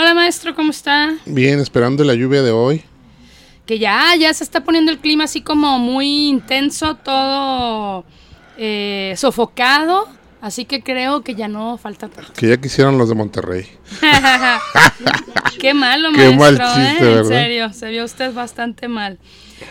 Hola maestro, ¿cómo está? Bien, esperando la lluvia de hoy. Que ya, ya se está poniendo el clima así como muy intenso, todo eh, sofocado. Así que creo que ya no falta tanto. Que ya quisieron los de Monterrey. Qué malo, Qué maestro, mal ¿eh? chiste, En ¿verdad? serio, se vio usted bastante mal.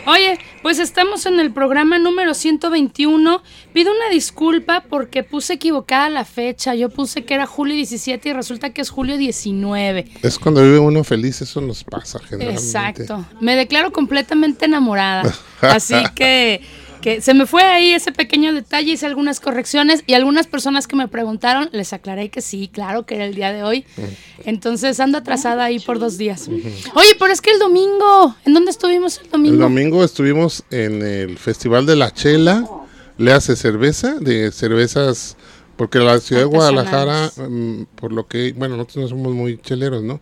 Oye, pues estamos en el programa número 121. Pido una disculpa porque puse equivocada la fecha. Yo puse que era julio 17 y resulta que es julio 19. Es cuando vive uno feliz, eso nos pasa generalmente. Exacto. Me declaro completamente enamorada. Así que, que se me fue ahí ese pequeño detalle, hice algunas correcciones y algunas personas que me preguntaron, les aclaré que sí, claro que era el día de hoy. Entonces ando atrasada ahí por dos días. Oye, pero es que el domingo, ¿en dónde estuvimos el domingo? El domingo estuvimos en el Festival de la Chela, le hace cerveza, de cervezas, porque la ciudad de Guadalajara, mm, por lo que, bueno, nosotros no somos muy cheleros, ¿no?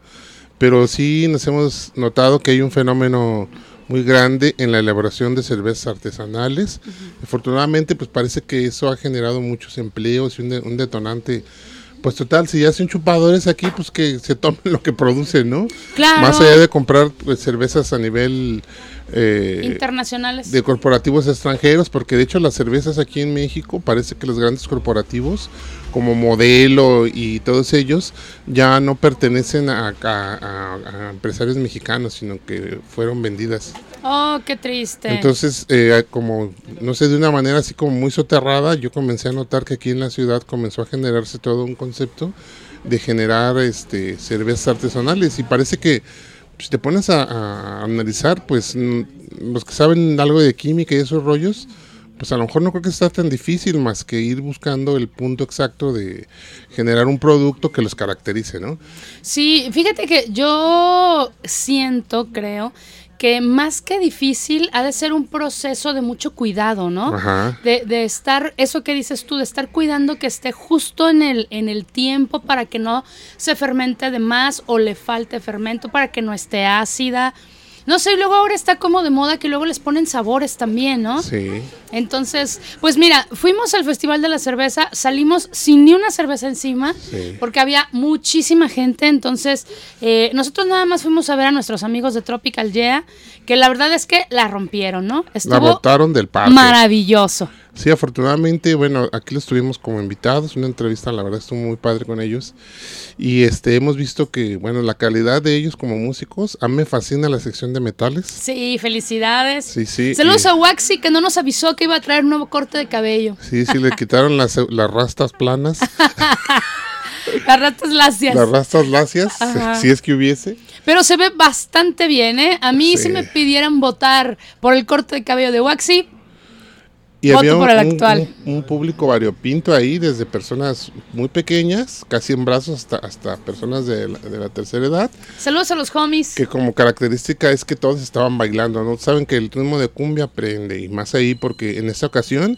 Pero sí nos hemos notado que hay un fenómeno muy grande en la elaboración de cervezas artesanales. Afortunadamente, pues parece que eso ha generado muchos empleos y un, de- un detonante. Pues total, si ya hacen chupadores aquí, pues que se tomen lo que producen, ¿no? Claro. Más allá de comprar pues, cervezas a nivel eh, Internacionales. de corporativos extranjeros, porque de hecho las cervezas aquí en México parece que los grandes corporativos como Modelo y todos ellos ya no pertenecen a, a- a- a empresarios mexicanos, sino que fueron vendidas. Oh, qué triste. Entonces, eh, como, no sé, de una manera así como muy soterrada, yo comencé a notar que aquí en la ciudad comenzó a generarse todo un concepto de generar este, cervezas artesanales y parece que si te pones a, a analizar, pues los que saben algo de química y esos rollos, pues a lo mejor no creo que sea tan difícil más que ir buscando el punto exacto de generar un producto que los caracterice, ¿no? Sí, fíjate que yo siento, creo, que más que difícil ha de ser un proceso de mucho cuidado, ¿no? Ajá. De, de estar, eso que dices tú, de estar cuidando que esté justo en el, en el tiempo para que no se fermente de más o le falte fermento, para que no esté ácida. No sé, y luego ahora está como de moda que luego les ponen sabores también, ¿no? Sí. Entonces, pues mira, fuimos al Festival de la Cerveza, salimos sin ni una cerveza encima, Sí. porque había muchísima gente, entonces eh, nosotros nada más fuimos a ver a nuestros amigos de Tropical Yeah, que la verdad es que la rompieron, ¿no? La Estuvo botaron del parque. maravilloso. Sí, afortunadamente, bueno, aquí los tuvimos como invitados, una entrevista, la verdad estuvo muy padre con ellos. Y este hemos visto que, bueno, la calidad de ellos como músicos, a mí me fascina la sección de metales. Sí, felicidades. Sí, sí. Saludos y- a Waxi, que no nos avisó que iba a traer un nuevo corte de cabello. Sí, sí, le quitaron las, las rastas planas, Las ratas lacias. las rastas lacias, Ajá. si es que hubiese. Pero se ve bastante bien, ¿eh? A mí Sí. si me pidieran votar por el corte de cabello de Waxi, Y Voto había por el un, actual. un- un público variopinto ahí, desde personas muy pequeñas, casi en brazos, hasta, hasta personas de la, de la tercera edad. saludos a los homies. que como característica es que todos estaban bailando, ¿no? Saben que el ritmo de cumbia prende y más ahí porque en esta ocasión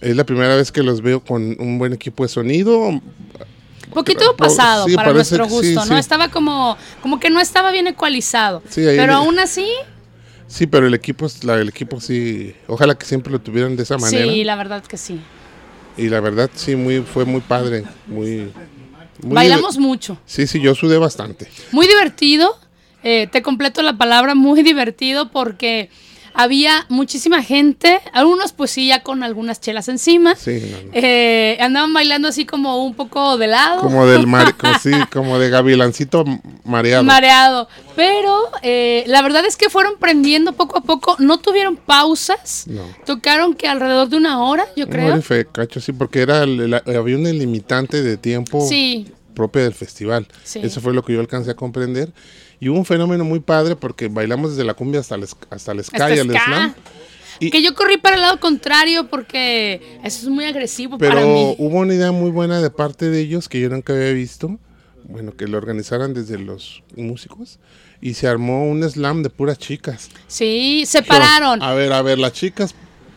es la primera vez que los veo con un buen equipo de sonido. Poquito pasado sí, para nuestro que sí, gusto, ¿no? sí. Estaba como, como que no estaba bien ecualizado. Sí, ahí- pero aún así, Sí, pero el equipo, la, el equipo sí, ojalá que siempre lo tuvieran de esa manera. sí, la verdad que sí. Y la verdad sí, muy, fue muy padre, muy... muy Bailamos mucho. Sí, sí, yo sudé bastante. Muy divertido. eh, te completo la palabra, muy divertido porque había muchísima gente. Algunos pues sí, ya con algunas chelas encima. Sí, no, no. Eh, andaban bailando así como un poco de lado. Como del mar, como, sí, como de gavilancito mareado. mareado. Pero eh, la verdad es que fueron prendiendo poco a poco, no tuvieron pausas. No. Tocaron que alrededor de una hora, yo creo. fue cacho, sí, porque era el- había un limitante de tiempo Sí, propia del festival. Sí. Eso fue lo que yo alcancé a comprender. Y hubo un fenómeno muy padre porque bailamos desde la cumbia hasta el, hasta el ska hasta el ska. slam. Y- Que yo corrí para el lado contrario porque eso es muy agresivo Pero para mí. hubo una idea muy buena de parte de ellos que yo nunca había visto. bueno, que lo organizaran desde los músicos y se armó un slam de puras chicas. Sí, se pararon. A ver, a ver, las chicas,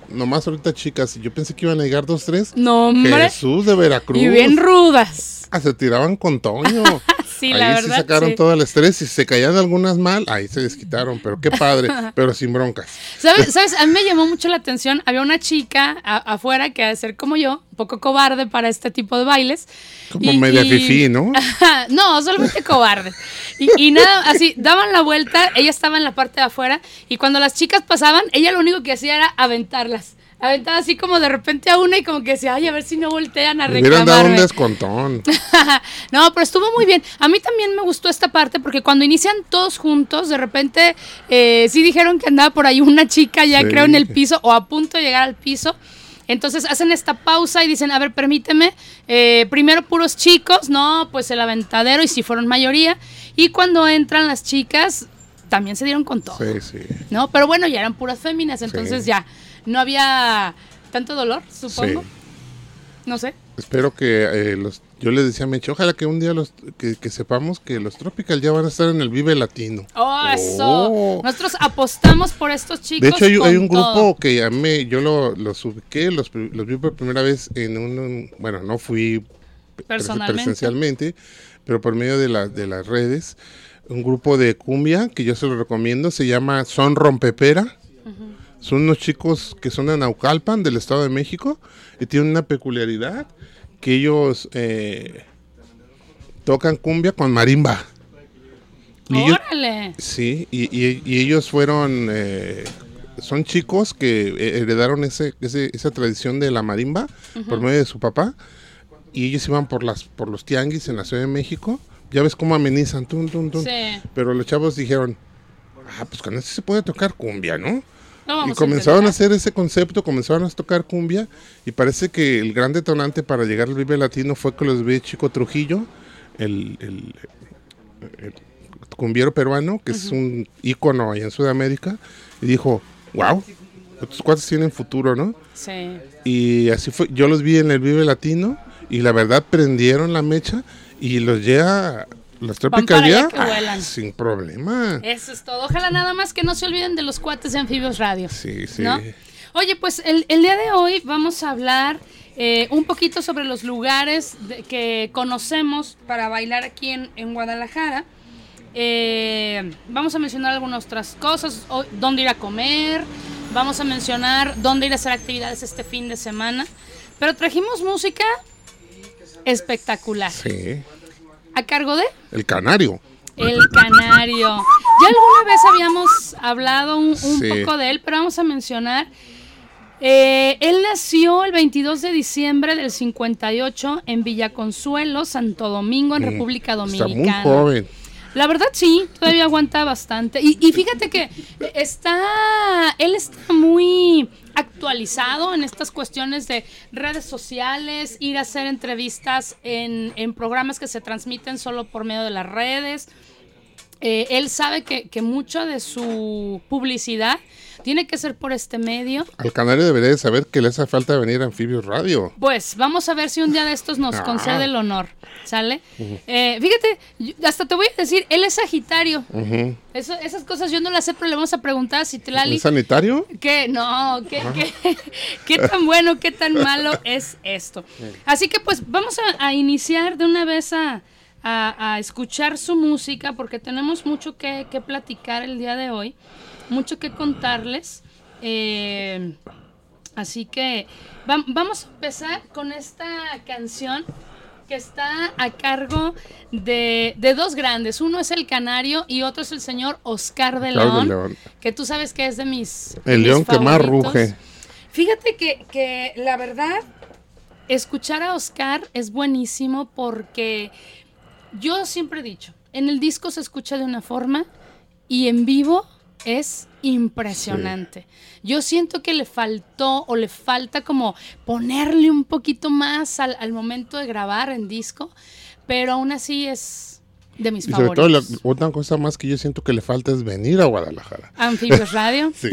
nomás ahorita chicas, yo pensé que iban a llegar dos, tres. No, hombre. Jesús de Veracruz. Y bien rudas. Ah, se tiraban con Toño. sí, ahí la sí verdad. sacaron sí. todo el estrés y se caían algunas mal, ahí se desquitaron, pero qué padre, pero sin broncas. ¿Sabes? ¿Sabes? A mí me llamó mucho la atención. Había una chica a- afuera que ha de ser como yo, un poco cobarde para este tipo de bailes. Como Y- media y- fifí, ¿no? no, solamente cobarde. Y, y nada, así, daban la vuelta, ella estaba en la parte de afuera, y cuando las chicas pasaban, ella lo único que hacía era aventarlas. Aventaba así como de repente a una y como que decía, ay, a ver si no voltean a Le hubieran dado un descontón. no, pero estuvo muy bien. A mí también me gustó esta parte porque cuando inician todos juntos, de repente eh, sí dijeron que andaba por ahí una chica ya Sí. creo en el piso o a punto de llegar al piso. Entonces hacen esta pausa y dicen, a ver, permíteme, eh, primero puros chicos, no, pues el aventadero y si fueron mayoría. Y cuando entran las chicas, también se dieron con todo. Sí, sí. ¿no? Pero bueno, ya eran puras féminas, entonces Sí. ya no había tanto dolor, supongo. Sí. No sé. Espero que eh, los, yo les decía a Meche, ojalá que un día los, que, que sepamos que los Tropical ya van a estar en el Vive Latino. Oh, eso. Oh. Nosotros apostamos por estos chicos. De hecho, hay, un todo. grupo que mí, yo lo- los ubiqué, los, los vi por primera vez en un, un- bueno, no fui Personalmente. presencialmente, pero por medio de, la- de las redes, un grupo de cumbia que yo se lo recomiendo, se llama Son Rompepera. Son unos chicos que son de Naucalpan, del Estado de México, y tienen una peculiaridad, que ellos eh, tocan cumbia con marimba. Y ellos- Órale. Sí, y, y- y ellos fueron, eh, son chicos que eh, heredaron ese, ese- esa tradición de la marimba por medio de su papá, y ellos iban por las por los tianguis en la Ciudad de México. Ya ves cómo amenizan, tun, tun, tun. Sí. Pero los chavos dijeron, ah, pues con eso se puede tocar cumbia, ¿no? No Y comenzaron a hacer ese concepto, comenzaron a tocar cumbia y parece que el gran detonante para llegar al Vive Latino fue que los vi Chico Trujillo, el, el- el cumbiero peruano, que es un ícono ahí en Sudamérica, y dijo, wow, estos cuates tienen futuro, ¿no? Sí. Y así fue, yo los vi en el Vive Latino y la verdad prendieron la mecha y los lleva, para allá ya, ah, sin problema. Eso es todo. Ojalá nada más que no se olviden de los cuates de Anfibios Radio. Sí, sí. ¿no? Oye, pues el, el día de hoy vamos a hablar eh, un poquito sobre los lugares de- que conocemos para bailar aquí en, en Guadalajara. Eh, vamos a mencionar algunas otras cosas, o- dónde ir a comer, vamos a mencionar dónde ir a hacer actividades este fin de semana. Pero trajimos música espectacular. Sí, A cargo de el canario. El Canario. Ya alguna vez habíamos hablado un, un Sí. poco de él, pero vamos a mencionar. eh, él nació el 22 de diciembre del 58 en Villaconsuelo, Santo Domingo, en República Está Dominicana. muy joven. La verdad sí, todavía aguanta bastante. Y, y fíjate que está, él está muy actualizado en estas cuestiones de redes sociales, ir a hacer entrevistas en, en programas que se transmiten solo por medio de las redes. Eh, él sabe que, que mucha de su publicidad tiene que ser por este medio. Al canario debería de saber que le hace falta venir a Anfibios Radio. Pues vamos a ver si un día de estos nos Ah. concede el honor, ¿sale? Eh, fíjate, hasta te voy a decir, él es Sagitario. Eso- esas cosas yo no las sé, pero le vamos a preguntar a Citlali. ¿Un sanitario? ¿Qué? No, ¿qué, qué, qué tan bueno, qué tan malo es esto? Así que pues vamos a, a iniciar de una vez a, a- a escuchar su música porque tenemos mucho que, que platicar el día de hoy, mucho que contarles. Eh, así que vam- vamos a empezar con esta canción que está a cargo de, de dos grandes. Uno es el Canario y otro es el señor Oscar de Oscar de León, León. que tú sabes que es de mis... El mis león que más ruge. Fíjate que, que la verdad, escuchar a Oscar es buenísimo porque yo siempre he dicho, en el disco se escucha de una forma y en vivo es impresionante. Yo siento que le faltó o le falta como ponerle un poquito más al, al momento de grabar en disco, pero aún así es de mis Y sobre todo, la, favoritos. otra cosa más que yo siento que le falta es venir a Guadalajara. Anfibios Radio. Sí.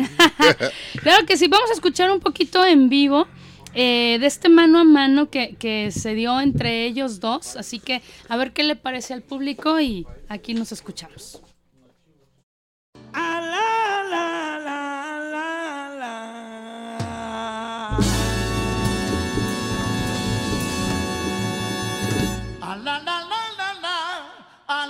Claro que sí, vamos a escuchar un poquito en vivo eh, de este mano a mano que, que se dio entre ellos dos. Así que a ver qué le parece al público y aquí nos escuchamos.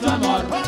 tua norma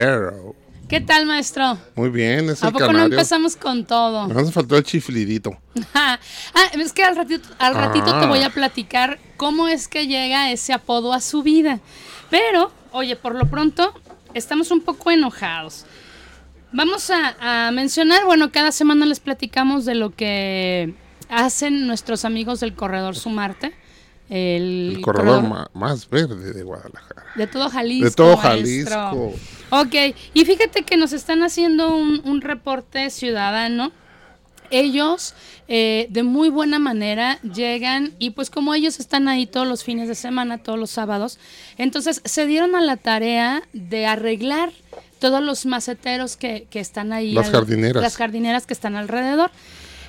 Arrow. ¿Qué tal, maestro? Muy bien, es ¿A el poco no empezamos con todo? Nos faltó el chiflidito. ah, es que al ratito, al ratito te Ah. voy a platicar cómo es que llega ese apodo a su vida. Pero, oye, por lo pronto, estamos un poco enojados. Vamos a, a mencionar, bueno, cada semana les platicamos de lo que hacen nuestros amigos del Corredor Sumarte. El, El corredor más verde de Guadalajara. de todo Jalisco. De todo maestro. Jalisco. Ok, y fíjate que nos están haciendo un, un reporte ciudadano. Ellos, eh, de muy buena manera, llegan y pues como ellos están ahí todos los fines de semana, todos los sábados, entonces se dieron a la tarea de arreglar todos los maceteros que, que están ahí. Las jardineras. Las jardineras que están alrededor.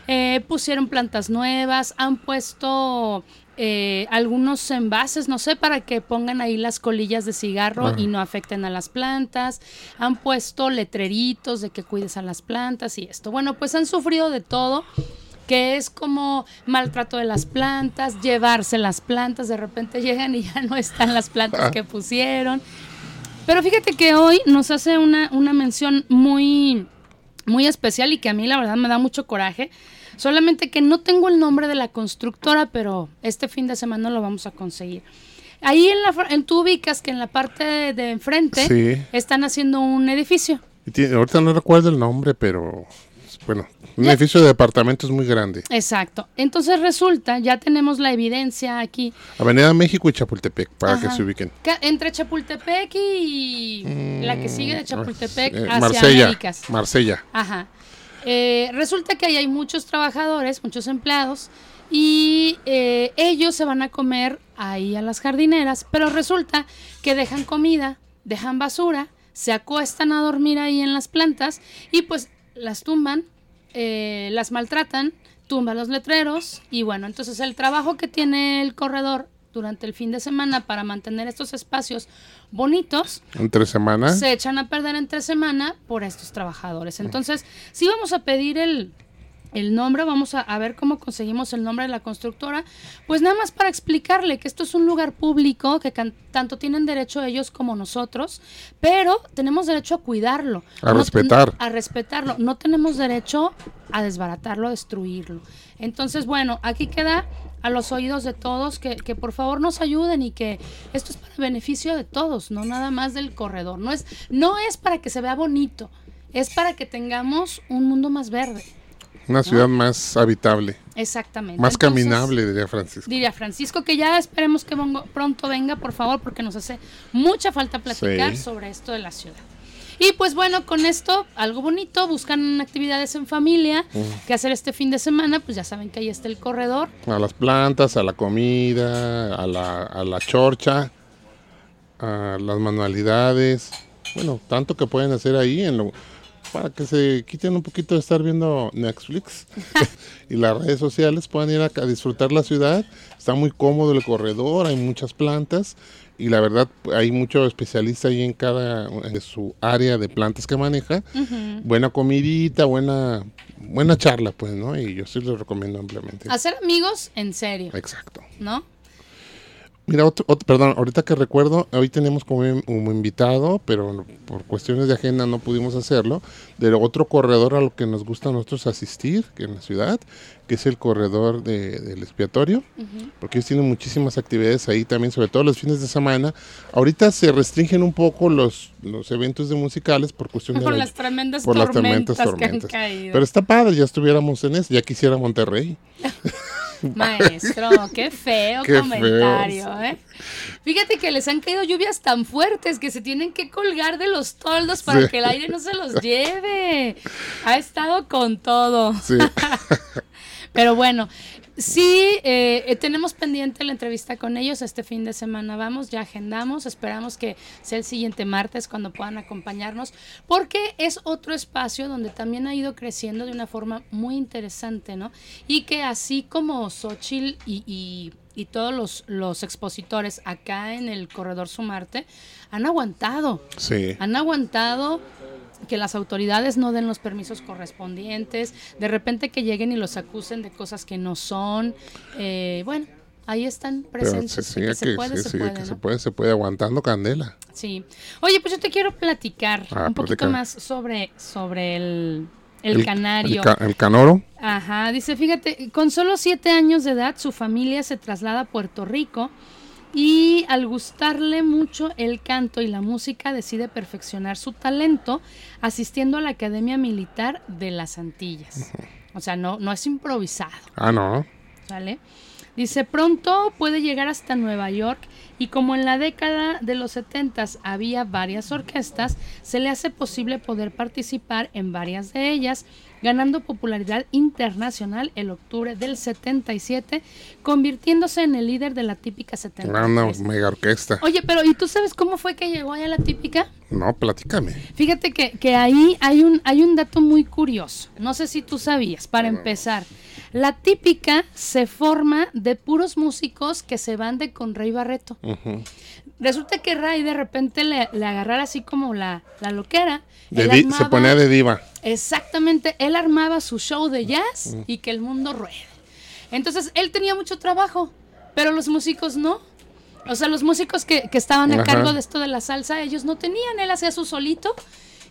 Eh, pusieron plantas nuevas, han puesto eh, algunos envases, no sé, para que pongan ahí las colillas de cigarro Ajá. y no afecten a las plantas. Han puesto letreritos de que cuides a las plantas y esto. Bueno, pues han sufrido de todo que es como maltrato de las plantas, llevarse las plantas, de repente llegan y ya no están las plantas que pusieron. Pero fíjate que hoy nos hace una, una mención muy, muy especial y que a mí la verdad me da mucho coraje. Solamente que no tengo el nombre de la constructora, pero este fin de semana lo vamos a conseguir. Ahí en, la, en tú ubicas que en la parte de, enfrente Sí. están haciendo un edificio. Y tiene- ahorita no recuerdo el nombre, pero bueno, un Ya- edificio de departamentos muy grande. Exacto. Entonces resulta, ya tenemos la evidencia aquí. Avenida México y Chapultepec, para que se ubiquen. Entre Chapultepec y la que sigue de Chapultepec Eh, hacia Marsella, Américas. Marsella. Ajá. Eh, resulta que ahí hay muchos trabajadores, muchos empleados, y eh, ellos se van a comer ahí a las jardineras, pero resulta que dejan comida, dejan basura, se acuestan a dormir ahí en las plantas y pues las tumban, eh, las maltratan, tumban los letreros y bueno, entonces el trabajo que tiene el corredor durante el fin de semana para mantener estos espacios bonitos, Entre semana. se echan a perder entre semana por estos trabajadores. Entonces, sí vamos a pedir el, el nombre, vamos a, a ver cómo conseguimos el nombre de la constructora, pues nada más para explicarle que esto es un lugar público, que can- tanto tienen derecho ellos como nosotros, pero tenemos derecho a cuidarlo. A respetar. A respetarlo. No tenemos derecho a desbaratarlo, a destruirlo. Entonces, bueno, aquí queda a los oídos de todos que, que por favor nos ayuden y que esto es para beneficio de todos, no nada más del corredor. No es, no es para que se vea bonito, es para que tengamos un mundo más verde. Una ciudad más habitable, Exactamente. más Entonces, caminable, diría Francisco. Diría Francisco que ya esperemos que bongo- pronto venga, por favor, porque nos hace mucha falta platicar Sí. sobre esto de la ciudad. Y pues bueno, con esto, algo bonito, buscan actividades en familia, que hacer este fin de semana, pues ya saben que ahí está el corredor. A las plantas, a la comida, a la, a la chorcha, a las manualidades. Bueno, tanto que pueden hacer ahí en lo, para que se quiten un poquito de estar viendo Netflix y las redes sociales, puedan ir a, a disfrutar la ciudad. Está muy cómodo el corredor, hay muchas plantas y la verdad hay mucho especialista ahí en cada en su área de plantas que maneja. Buena comidita, buena buena charla, pues, ¿no? Y yo sí les recomiendo ampliamente. Hacer amigos en serio, Exacto. ¿no? Mira, otro, otro- perdón, ahorita que recuerdo, hoy tenemos como, como invitado, pero por cuestiones de agenda no pudimos hacerlo, de otro corredor a lo que nos gusta a nosotros asistir que en la ciudad, que es el corredor de- del expiatorio, porque ellos tienen muchísimas actividades ahí también, sobre todo los fines de semana. Ahorita se restringen un poco los, los eventos de musicales por cuestión de Por la- las tremendas por las tormentas tremendas que han tormentas. caído. Pero está padre, ya estuviéramos en eso, ya quisiera Monterrey. Maestro, qué feo Qué comentario, ¿eh? Fíjate que les han caído lluvias tan fuertes que se tienen que colgar de los toldos para Sí. que el aire no se los lleve. Ha estado con todo. Sí. Pero bueno, sí, eh, eh, tenemos pendiente la entrevista con ellos. Este fin de semana vamos, ya agendamos. Esperamos que sea el siguiente martes cuando puedan acompañarnos, porque es otro espacio donde también ha ido creciendo de una forma muy interesante, ¿no? Y que así como Xochitl y, y- y todos los, los expositores acá en el Corredor Sumarte han aguantado Sí. han aguantado que las autoridades no den los permisos correspondientes, de repente que lleguen y los acusen de cosas que no son. Eh, bueno, ahí están Pero presentes. se y sigue que se que, puede, sí, se sigue puede, que se puede, se puede aguantando candela. Sí. Oye, pues yo te quiero platicar Ah, un poquito más sobre, sobre el, el, canario. El, ca- el canoro. Ajá, dice, fíjate, con solo siete años de edad su familia se traslada a Puerto Rico y al gustarle mucho el canto y la música decide perfeccionar su talento asistiendo a la Academia Militar de las Antillas. O sea, no, no es improvisado. Ah, no. ¿Sale? Dice, pronto puede llegar hasta Nueva York y como en la década de los 70 había varias orquestas, se le hace posible poder participar en varias de ellas, ganando popularidad internacional el octubre del 77, convirtiéndose en el líder de la típica Una, una 73. mega orquesta. Oye, pero ¿y tú sabes cómo fue que llegó allá la típica? No, platícame. Fíjate que, que ahí hay un, hay un dato muy curioso. No sé si tú sabías, para empezar. La típica se forma de puros músicos que se van de con Rey Barreto. Resulta que Ray de repente le, le agarrara así como la, la loquera. Se ponía de diva. Exactamente, él armaba su show de jazz y que el mundo ruede. Entonces, él tenía mucho trabajo, pero los músicos no. O sea, los músicos que, que estaban a Ajá. cargo de esto de la salsa, ellos no tenían, él hacía su solito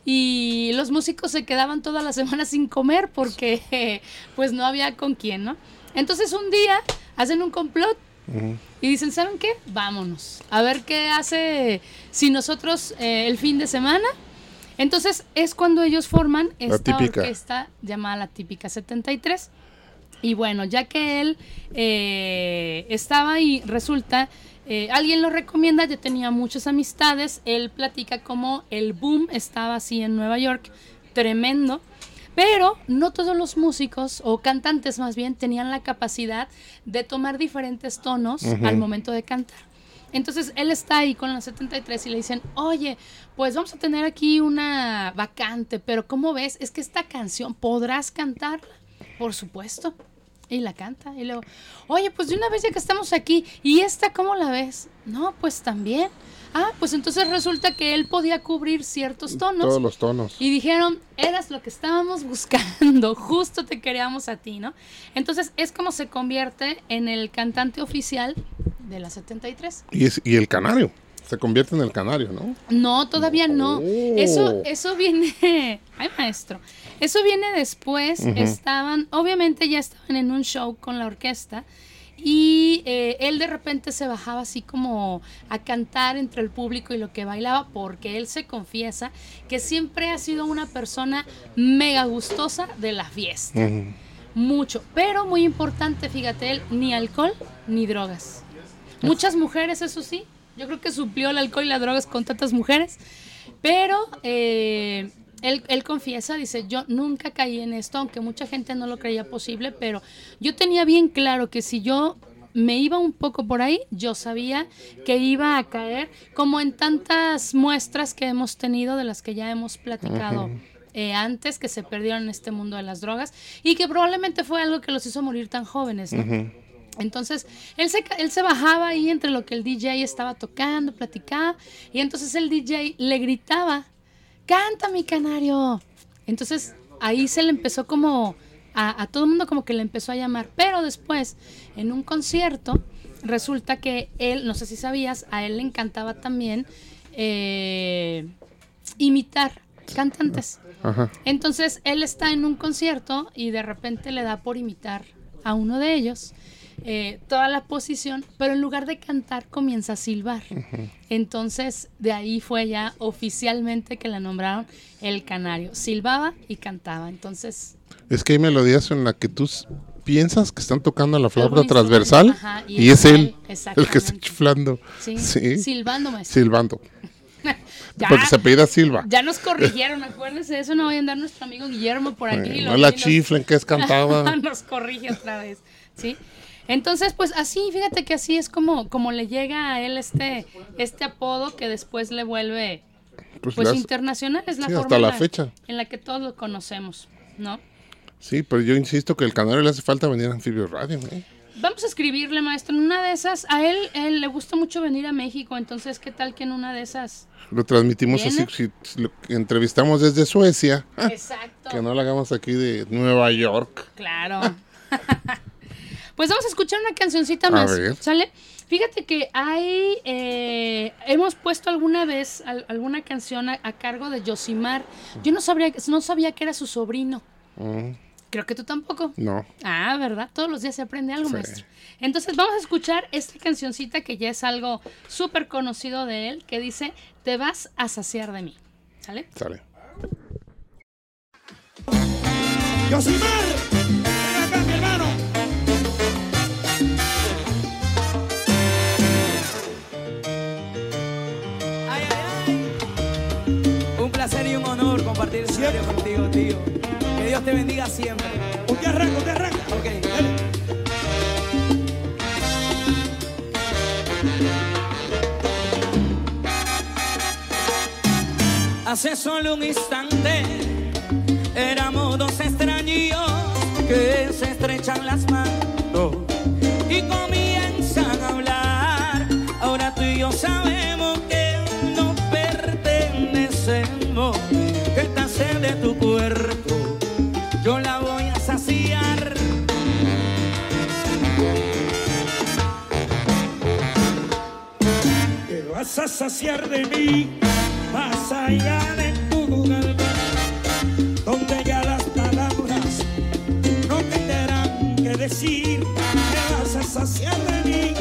y los músicos se quedaban toda la semana sin comer porque pues no había con quién, ¿no? Entonces un día hacen un complot y dicen, ¿saben qué? Vámonos. A ver qué hace si nosotros eh, el fin de semana. Entonces es cuando ellos forman esta orquesta llamada la típica 73. Y bueno, ya que él eh, estaba ahí, resulta, eh, alguien lo recomienda, ya tenía muchas amistades, él platica cómo el boom estaba así en Nueva York, tremendo, pero no todos los músicos, o cantantes más bien, tenían la capacidad de tomar diferentes tonos al momento de cantar. Entonces él está ahí con la 73 y le dicen, oye, pues vamos a tener aquí una vacante, pero ¿cómo ves? Es que esta canción, ¿podrás cantarla? Por supuesto. Y la canta. Y luego, oye, pues de una vez ya que estamos aquí, ¿y esta cómo la ves? No, pues también. Ah, pues entonces resulta que él podía cubrir ciertos tonos. Todos los tonos. Y dijeron, eras lo que estábamos buscando, justo te queríamos a ti, ¿no? Entonces es como se convierte en el cantante oficial de la 73. Y, es- y el canario. Se convierte en el canario, ¿no? No, todavía no. Oh. Eso, eso viene, ay maestro, eso viene después. Estaban, obviamente ya estaban en un show con la orquesta y eh, él de repente se bajaba así como a cantar entre el público y lo que bailaba porque él se confiesa que siempre ha sido una persona mega gustosa de la fiesta. Mucho, pero muy importante, fíjate él, ni alcohol ni drogas. Muchas mujeres, eso sí, yo creo que suplió el alcohol y las drogas con tantas mujeres, pero eh, él, él confiesa, dice, yo nunca caí en esto, aunque mucha gente no lo creía posible, pero yo tenía bien claro que si yo me iba un poco por ahí, yo sabía que iba a caer, como en tantas muestras que hemos tenido, de las que ya hemos platicado eh, antes, que se perdieron en este mundo de las drogas, y que probablemente fue algo que los hizo morir tan jóvenes, ¿no? Entonces, él se, él se bajaba ahí entre lo que el DJ estaba tocando, platicaba, y entonces el DJ le gritaba, canta mi canario. Entonces, ahí se le empezó como, a, a todo el mundo como que le empezó a llamar, pero después, en un concierto, resulta que él, no sé si sabías, a él le encantaba también eh, imitar cantantes. Ajá. Entonces él está en un concierto y de repente le da por imitar a uno de ellos eh, toda la posición, pero en lugar de cantar comienza a silbar. Entonces de ahí fue ya oficialmente que la nombraron el canario. Silbaba y cantaba. Entonces, Es que hay melodías en las que tú piensas que están tocando la flauta transversal ajá, y y, es él el que está chiflando. Sí, Sí. silbando, maestro. Silbando. Ya, Porque se Silva. ya nos corrigieron, acuérdense de eso, no voy a andar nuestro amigo Guillermo por aquí. Eh, no la chiflen, que es cantada. nos corrige otra vez, ¿sí? Entonces, pues así, fíjate que así es como, como le llega a él este, este apodo que después le vuelve Pues pues las- internacional, es la sí, forma hasta en la fecha. en la que todos lo conocemos, ¿no? Sí, pero yo insisto que el canario le hace falta venir a Anfibio Radio. ¿eh? Vamos a escribirle, maestro, en una de esas, a él, él le gusta mucho venir a México, entonces, ¿qué tal que en una de esas? Lo transmitimos ¿Viene? así, si, si lo entrevistamos desde Suecia, Exacto. que no lo hagamos aquí de Nueva York. Claro. pues vamos a escuchar una cancioncita A más, ver. ¿sale? Fíjate que hay, eh, hemos puesto alguna vez al- alguna canción a, a cargo de Yosimar. Yo no sabría, no sabía que era su sobrino. Mm, Creo que tú tampoco. no, Ah, ¿verdad? Todos los días se aprende algo, Sí. maestro. Entonces vamos a escuchar esta cancioncita que ya es algo súper conocido de él, que dice, te vas a saciar de mí. ¿Sale? sale. Yosimar, compartir contigo, tío. Que Dios te bendiga siempre. Usted arranca, usted arranca. Ok. Dale. Hace solo un instante éramos dos extraños que se estrechan las manos y comienzan a hablar. Ahora tú y yo sabemos vas a saciar de mí, más allá de tu alma, donde ya las palabras no tendrán que decir. Te vas a saciar de mí,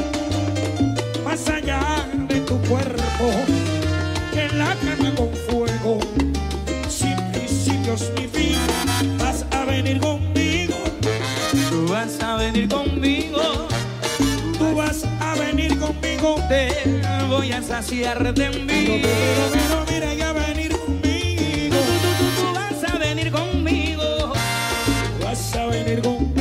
más allá de tu cuerpo, que en la cama con fuego, sin principios ni fin, vas a venir conmigo, Tú vas a venir conmigo, tú vas a venir conmigo. te voy a saciar de mí. Pero, pero, mira, ya venir conmigo. Tú, tú, tú, tú vas a venir conmigo. Vas a venir conmigo,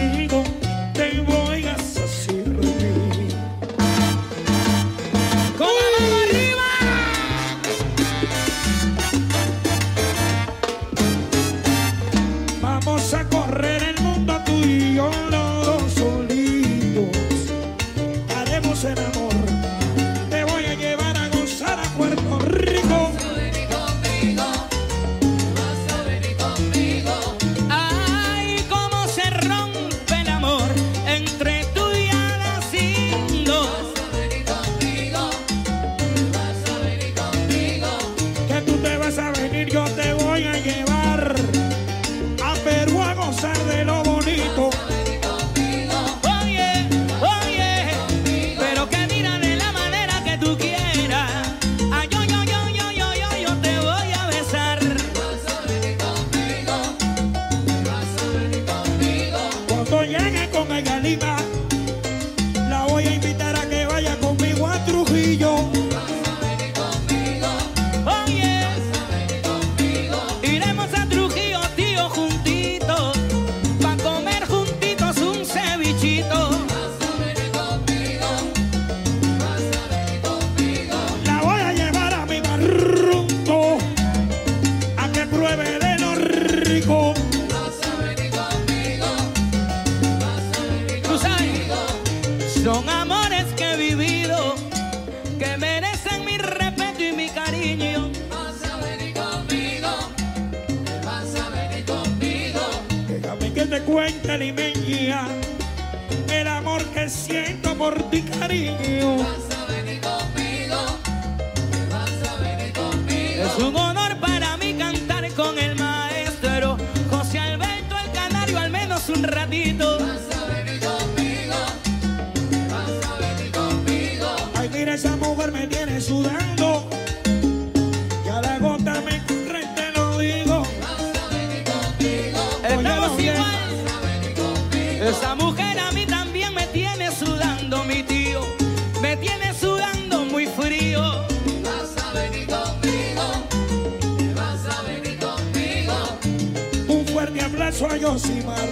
fuerte abrazo a Yosimar,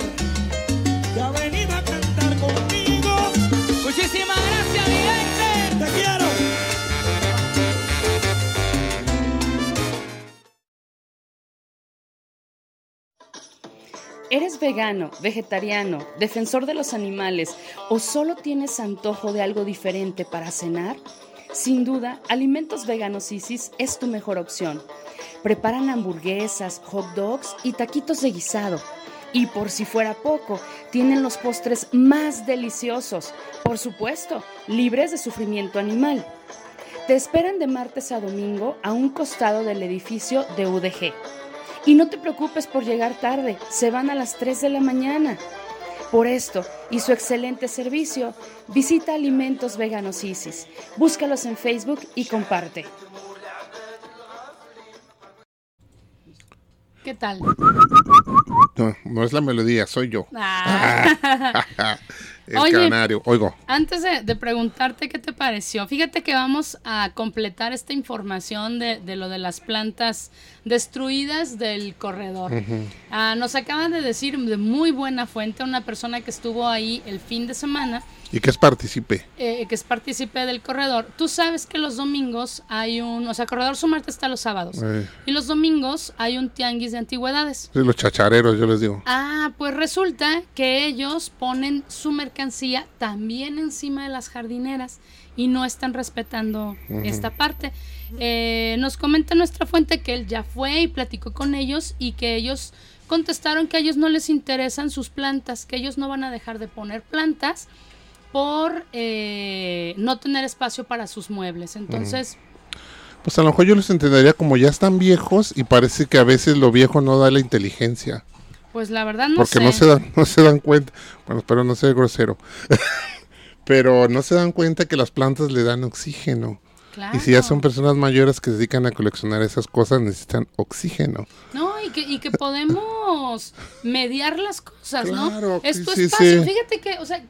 que ha venido a cantar conmigo. Muchísimas gracias, mi gente. Te quiero. ¿Eres vegano, vegetariano, defensor de los animales o solo tienes antojo de algo diferente para cenar? Sin duda, Alimentos Veganos Isis es tu mejor opción. Preparan hamburguesas, hot dogs y taquitos de guisado. Y por si fuera poco, tienen los postres más deliciosos, por supuesto, libres de sufrimiento animal. Te esperan de martes a domingo a un costado del edificio de UDG. Y no te preocupes por llegar tarde, se van a las 3 de la mañana. Por esto y su excelente servicio, visita Alimentos Veganos Isis. Búscalos en Facebook y comparte. ¿Qué tal? No, no es la melodía, soy yo. Ah. El Oye. canario. Oigo. Antes de, de preguntarte qué te pareció, fíjate que vamos a completar esta información de, de lo de las plantas destruidas del corredor. Ah, nos acaban de decir de muy buena fuente una persona que estuvo ahí el fin de semana, ¿Y qué es participe? eh, que es partícipe del corredor. Tú sabes que los domingos hay un, o sea, Corredor Sumarte está los sábados. Eh, Y los domingos hay un tianguis de antigüedades. sí, los chachareros, yo les digo. Ah, pues resulta que ellos ponen su mercancía también encima de las jardineras y no están respetando esta parte. Eh, nos comenta nuestra fuente que él ya fue y platicó con ellos y que ellos contestaron que a ellos no les interesan sus plantas, que ellos no van a dejar de poner plantas por eh, no tener espacio para sus muebles. Entonces, Pues a lo mejor yo los entendería como ya están viejos y parece que a veces lo viejo no da la inteligencia. pues la verdad no porque sé. no se dan no se dan cuenta bueno espero no ser grosero pero no se dan cuenta que las plantas le dan oxígeno y si ya son Claro. personas mayores que se dedican a coleccionar esas cosas necesitan oxígeno No, y que, y que podemos mediar las cosas, Claro, ¿no? Es tu sí, espacio. sí. Fíjate que, o sea,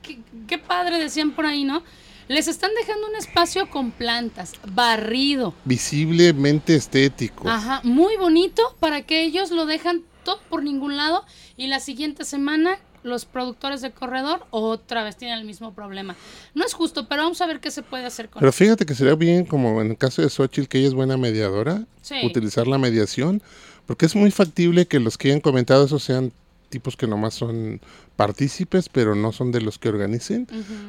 qué padre decían por ahí, ¿no? Les están dejando un espacio con plantas, barrido. visiblemente estético Ajá, muy bonito para que ellos lo dejan todo por ningún lado y la siguiente semana los productores de corredor otra vez tienen el mismo problema. No es justo, pero vamos a ver qué se puede hacer con pero eso. fíjate que sería bien como en el caso de Xochitl que ella es buena mediadora Sí. utilizar la mediación porque es muy factible que los que hayan comentado eso sean tipos que nomás son partícipes pero no son de los que organicen.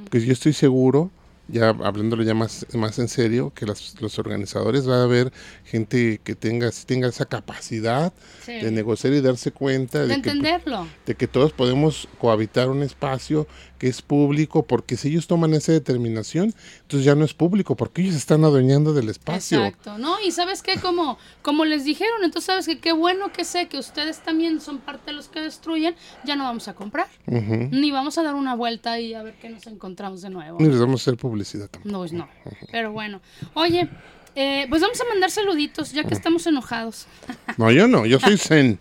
Pues yo estoy seguro, ya hablándolo ya más, más en serio, que las- los organizadores va a haber gente que tenga, tenga esa capacidad Sí. de negociar y darse cuenta De de, que, entenderlo. de que todos podemos cohabitar un espacio que es público, porque si ellos toman esa determinación, entonces ya no es público, porque ellos están adueñando del espacio. Exacto, ¿no? Y sabes qué, como, como les dijeron, entonces sabes que qué bueno que sé que ustedes también son parte de los que destruyen, ya no vamos a comprar, ni vamos a dar una vuelta y a ver qué nos encontramos de nuevo. Ni les vamos a hacer publicidad tampoco. No, pues no. Pero bueno, oye, eh, pues vamos a mandar saluditos, ya que estamos enojados. No, yo no, yo soy zen.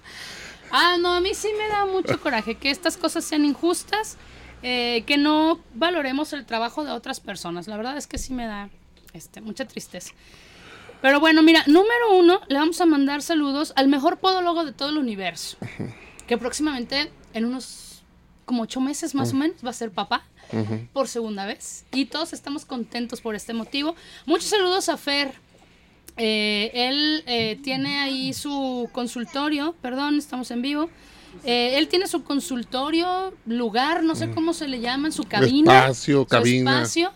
Ah, no, a mí sí me da mucho coraje que estas cosas sean injustas, eh, que no valoremos el trabajo de otras personas. La verdad es que sí me da este, mucha tristeza. Pero bueno, mira, número uno, le vamos a mandar saludos al mejor podólogo de todo el universo, que próximamente, en unos como ocho meses más o menos, va a ser papá por segunda vez. Y todos estamos contentos por este motivo. Muchos saludos a Fer. Eh, él eh, tiene ahí su consultorio, perdón, estamos en vivo. Eh, él tiene su consultorio, lugar, no sé cómo se le llama, su cabina. Espacio, su cabina. espacio,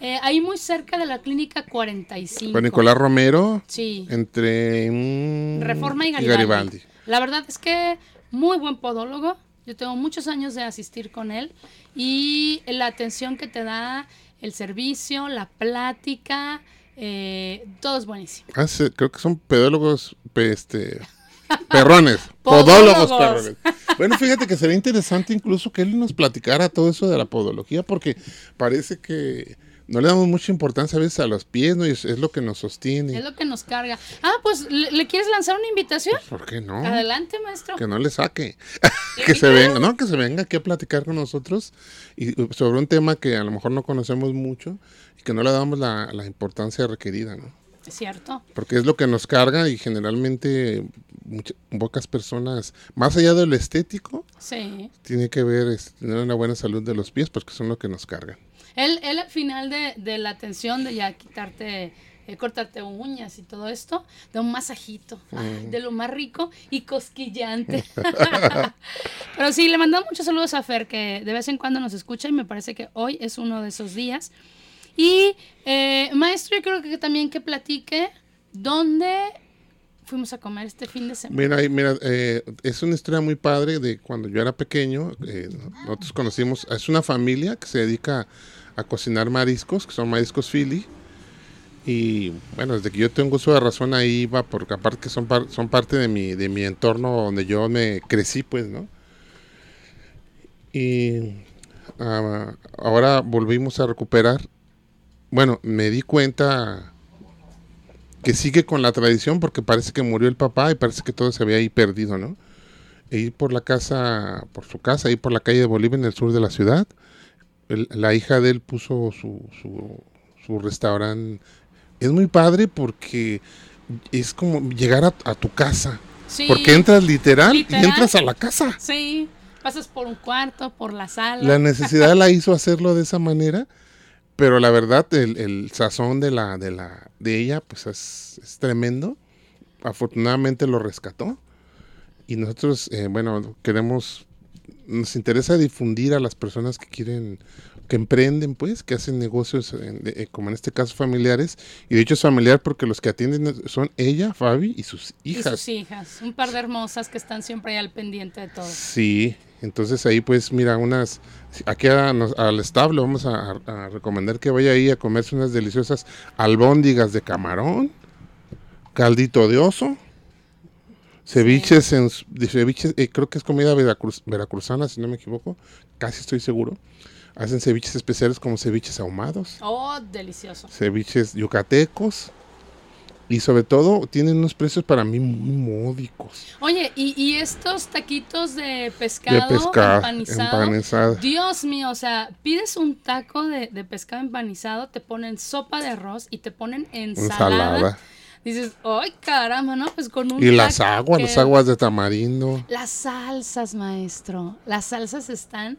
eh, ahí muy cerca de la clínica 45. Con Nicolás Romero, Sí. entre mm, Reforma y Garibaldi. La verdad es que muy buen podólogo. Yo tengo muchos años de asistir con él y la atención que te da, el servicio, la plática, eh, todo es buenísimo. Ah, sí, creo que son pedólogos, pe- este, perrones, Podólogos. podólogos perrones. Bueno, fíjate que sería interesante incluso que él nos platicara todo eso de la podología, porque parece que no le damos mucha importancia a veces a los pies, ¿no? Y es, es lo que nos sostiene. Es lo que nos carga. Ah, pues, ¿le, le quieres lanzar una invitación? ¿Por qué no? Adelante, maestro. Que no le saque. que se venga, ¿no? Que se venga aquí a platicar con nosotros y sobre un tema que a lo mejor no conocemos mucho y que no le damos la, la importancia requerida, ¿no? Es cierto. Porque es lo que nos carga y generalmente pocas personas, más allá de lo estético, Sí. tiene que ver es, tener una buena salud de los pies porque son lo que nos cargan. Él, él al final de, de la atención de ya quitarte, eh, cortarte uñas y todo esto, de un masajito, ay, de lo más rico y cosquillante. Pero sí, le mandamos muchos saludos a Fer, que de vez en cuando nos escucha y me parece que hoy es uno de esos días. Y eh, maestro, yo creo que también que platique dónde fuimos a comer este fin de semana. Mira, mira eh, es una historia muy padre de cuando yo era pequeño. eh, nosotros conocimos, es una familia que se dedica a cocinar mariscos, que son mariscos Philly. Y bueno, desde que yo tengo uso de razón ahí iba, porque aparte que son, son parte de mi, de mi entorno donde yo me crecí, pues, ¿no? Y ah, ahora volvimos a recuperar. Bueno, me di cuenta que sigue con la tradición porque parece que murió el papá y parece que todo se había ahí perdido, ¿no? E ir por la casa, por su casa, ir por la calle de Bolivia en el sur de la ciudad. El- la hija de él puso su, su, su restaurante. Es muy padre porque es como llegar a, a tu casa. Sí, Porque entras literal, Literal. y entras a la casa. Sí, pasas por un cuarto, por la sala. La necesidad la hizo hacerlo de esa manera, pero la verdad el, el sazón de la de la de ella pues es, es tremendo. Afortunadamente lo rescató y nosotros eh, bueno queremos nos interesa difundir a las personas que quieren que emprenden pues que hacen negocios en- de- eh, como en este caso familiares y de hecho es familiar porque los que atienden son ella Fabi y sus y hijas sus hijas. Un par de hermosas que están siempre ahí al pendiente de todo. Sí, entonces ahí pues mira, unas, aquí a nos- al establo vamos a, a recomendar que vaya ahí a comerse unas deliciosas albóndigas de camarón, caldito de oso, ceviches, en, s- de ceviches eh, creo que es comida veracruz- veracruzana si no me equivoco, casi estoy seguro. Hacen ceviches especiales como ceviches ahumados, Oh, delicioso. ceviches yucatecos y sobre todo tienen unos precios para mí muy módicos. Oye, ¿y, y estos taquitos de pescado, de pescado empanizado? empanizado. Dios mío, o sea, pides un taco de, de pescado empanizado, te ponen sopa de arroz y te ponen ensalada. Ensalada. Dices, ay caramba, ¿no? Pues con un Y las aguas, que- las aguas de tamarindo. Las salsas, maestro. Las salsas están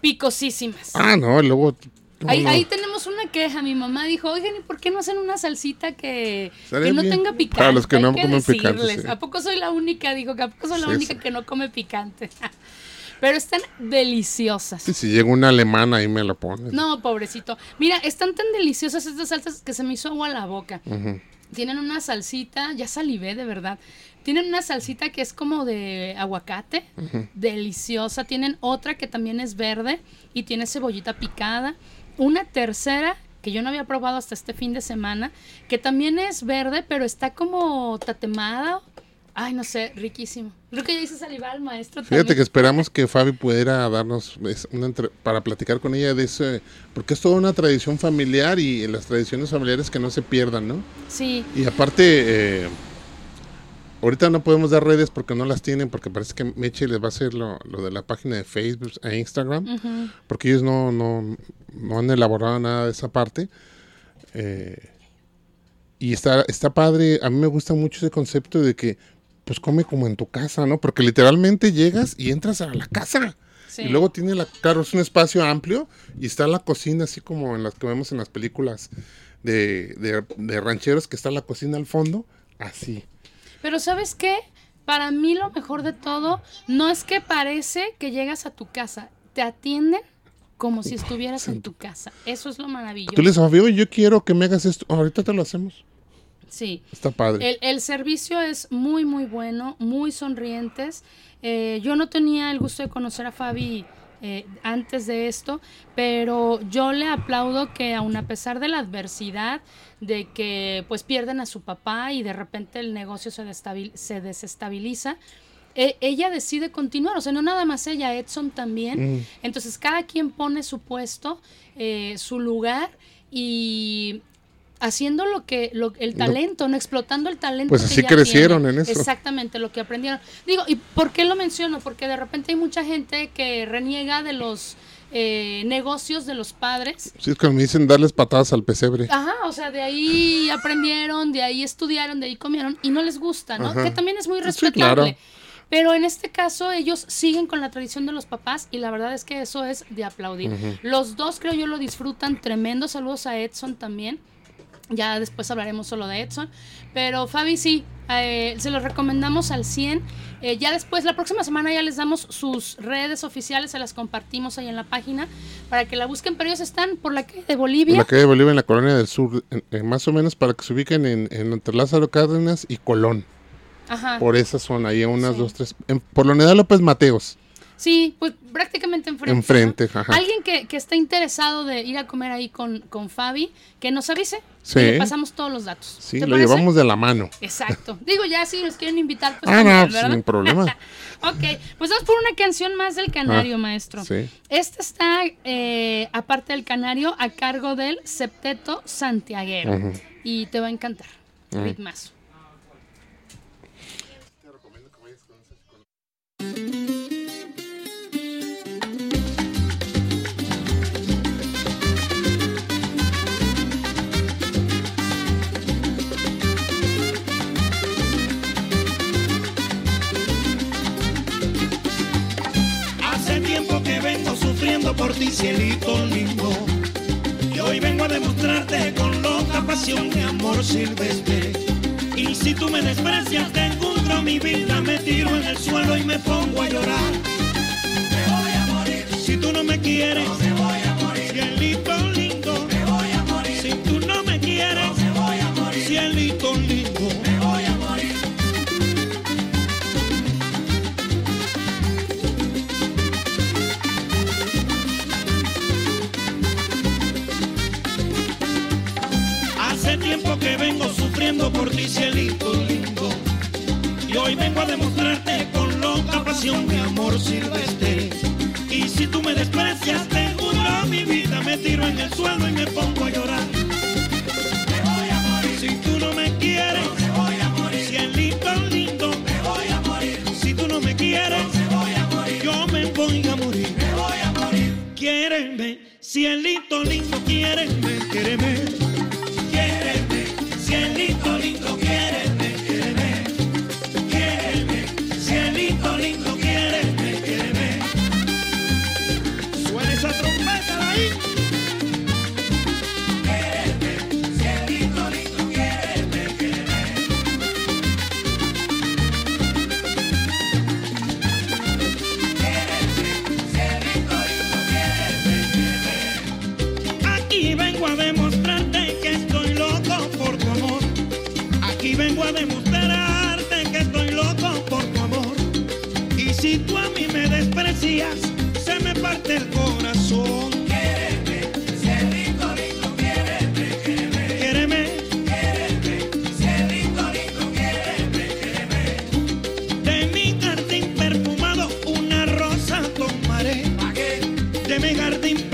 picosísimas. Ah, no, luego. Ahí, ahí tenemos una queja. Mi mamá dijo, oigan, ¿y por qué no hacen una salsita que, que no bien. tenga picante? Para los que Hay no comen picante, decirles. sí. ¿A poco soy la única? Dijo que a poco soy la Sí, única sí. que no come picante. Pero están deliciosas. Sí, si llega una alemana ahí me la pone. No, pobrecito. Mira, están tan deliciosas estas salsas que se me hizo agua a la boca. Tienen una salsita, ya salivé de verdad. Tienen una salsita que es como de aguacate, deliciosa. Tienen otra que también es verde y tiene cebollita picada. Una tercera que yo no había probado hasta este fin de semana, que también es verde, pero está como tatemada. Ay, no sé, riquísimo. Creo que ya hice salivar al maestro Fíjate también. que esperamos que Fabi pudiera darnos una entre- para platicar con ella de ese, porque es toda una tradición familiar y las tradiciones familiares que no se pierdan, ¿no? Sí, Y aparte, eh, ahorita no podemos dar redes porque no las tienen, porque parece que Meche les va a hacer lo, lo de la página de Facebook e Instagram, porque ellos no, no, no han elaborado nada de esa parte. Eh, y está, está padre, a mí me gusta mucho ese concepto de que pues come como en tu casa, ¿no? Porque literalmente llegas y entras a la casa. Sí. Y luego tiene la, claro, es un espacio amplio y está la cocina así como en las que vemos en las películas de, de, de rancheros, que está la cocina al fondo, así. Pero ¿sabes qué? Para mí lo mejor de todo no es que parece que llegas a tu casa, te atienden como si estuvieras en tu casa. Eso es lo maravilloso. Tú Fabio, yo quiero que me hagas esto, ahorita te lo hacemos. Sí. Está padre. El, el servicio es muy, muy bueno, muy sonrientes. Eh, yo no tenía el gusto de conocer a Fabi eh, antes de esto, pero yo le aplaudo que aun a pesar de la adversidad, de que pues pierden a su papá y de repente el negocio se, destabil- se desestabiliza, e- ella decide continuar, o sea, no nada más ella, Edson también. Mm. Entonces cada quien pone su puesto, eh, su lugar y haciendo lo que lo, el talento, no explotando el talento. Pues que así ya crecieron tienen. en eso. Exactamente, lo que aprendieron. Digo, ¿y por qué lo menciono? Porque de repente hay mucha gente que reniega de los eh, negocios de los padres. Sí, es como me dicen darles patadas al pesebre. Ajá, o sea, de ahí aprendieron, de ahí estudiaron, de ahí comieron y no les gusta, ¿no? Ajá. Que también es muy Sí, respetable. claro. Pero en este caso ellos siguen con la tradición de los papás y la verdad es que eso es de aplaudir. Los dos creo yo lo disfrutan tremendo. Saludos a Edson también. Ya después hablaremos solo de Edson. Pero Fabi sí, eh, se los recomendamos al 100. Eh, ya después, la próxima semana ya les damos sus redes oficiales, se las compartimos ahí en la página para que la busquen. Pero ellos están por la calle de Bolivia. la calle de Bolivia, en la colonia del sur, en- en más o menos para que se ubiquen en, en entre Lázaro Cárdenas y Colón. Ajá. Por esa zona, ahí unas Sí. dos, tres. en- por la unidad López Mateos. Sí, pues prácticamente enfrente. Enfrente, ¿no? ajá. Alguien que, que esté interesado de ir a comer ahí con, con Fabi, que nos avise. Sí. Y le pasamos todos los datos. Sí, ¿Te lo parece? llevamos de la mano. Exacto. Digo, ya si nos quieren invitar, pues Ah, también, no, sin problema. ok, pues vamos por una canción más del Canario, Ah, maestro. sí. Esta está, eh, aparte del Canario, a cargo del Septeto Santiaguero. Y te va a encantar. Ritmazo. Hace por cielito lindo. Y hoy vengo a demostrarte con loca pasión mi amor silvestre. Y si tú me desprecias, te encuentro mi vida, me tiro en el suelo y me pongo a llorar. Me voy a morir. Si tú no me quieres, por ti, cielito lindo. Y hoy vengo a demostrarte con loca pasión mi amor silvestre. Y si tú me desprecias, te juro mi vida, me tiro en el suelo y me pongo a De mi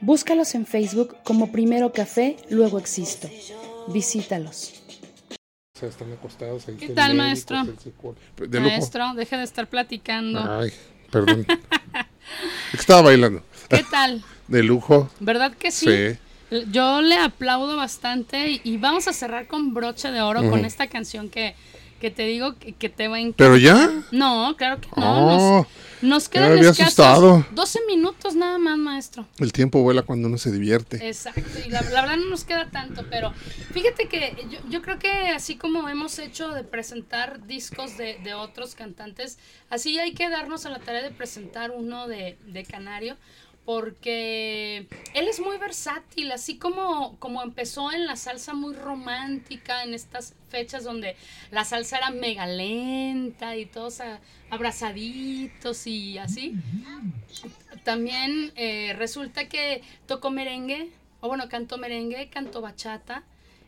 Búscalos en Facebook como Primero Café, luego existo. Visítalos. O sea, están acostados ahí. ¿Qué tal, maestro? De. Maestro, deje de estar platicando. Ay, perdón. Estaba bailando. ¿Qué tal? De lujo. ¿Verdad que sí? Sí. Yo le aplaudo bastante y, y vamos a cerrar con broche de oro con esta canción que, que te digo que, que te va a encantar. ¿Pero ya? No, claro que no. Oh, nos, nos quedan había escasos asustado. 12 minutos nada más, maestro. El tiempo vuela cuando uno se divierte. Exacto, y la, la verdad no nos queda tanto, pero fíjate que yo, yo creo que así como hemos hecho de presentar discos de, de otros cantantes, así hay que darnos a la tarea de presentar uno de, de Canario, porque él es muy versátil, así como, como empezó en la salsa muy romántica, en estas fechas donde la salsa era mega lenta y todos abrazaditos y así. También eh, resulta que tocó merengue, o bueno, cantó merengue, cantó bachata,